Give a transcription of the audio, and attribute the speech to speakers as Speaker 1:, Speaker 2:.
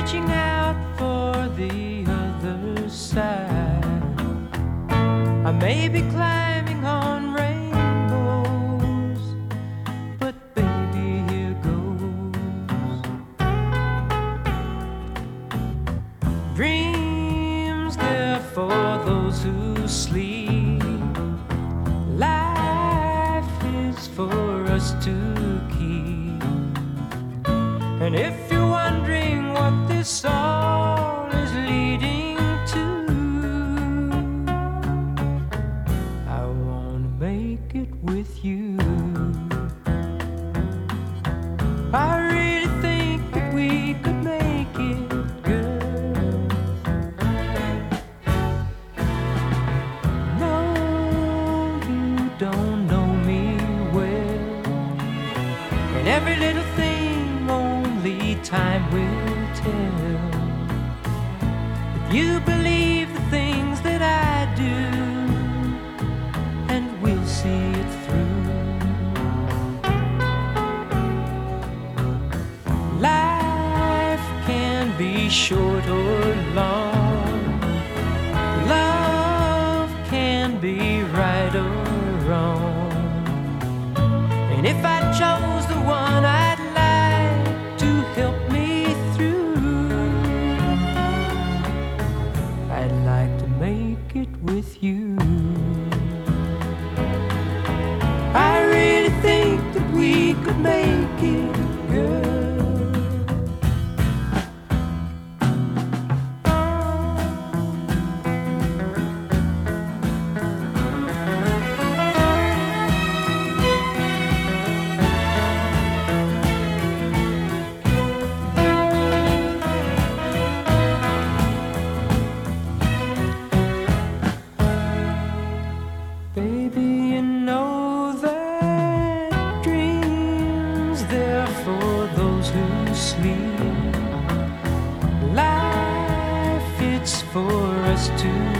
Speaker 1: reaching out for the other side. I may be climbing on rainbows, but baby, here goes. Dreams they're for those who sleep. Life is for us to keep. And if this all is leading to, I wanna make it with you. I really think that we could make it, girl. No, you don't know me well. And every little thing time will tell. If you believe the things that I do, and we'll see it through. Life can be short or long. Love can be right or wrong. And if I Baby, you know that dreams they're for those who sleep. Life it's for us to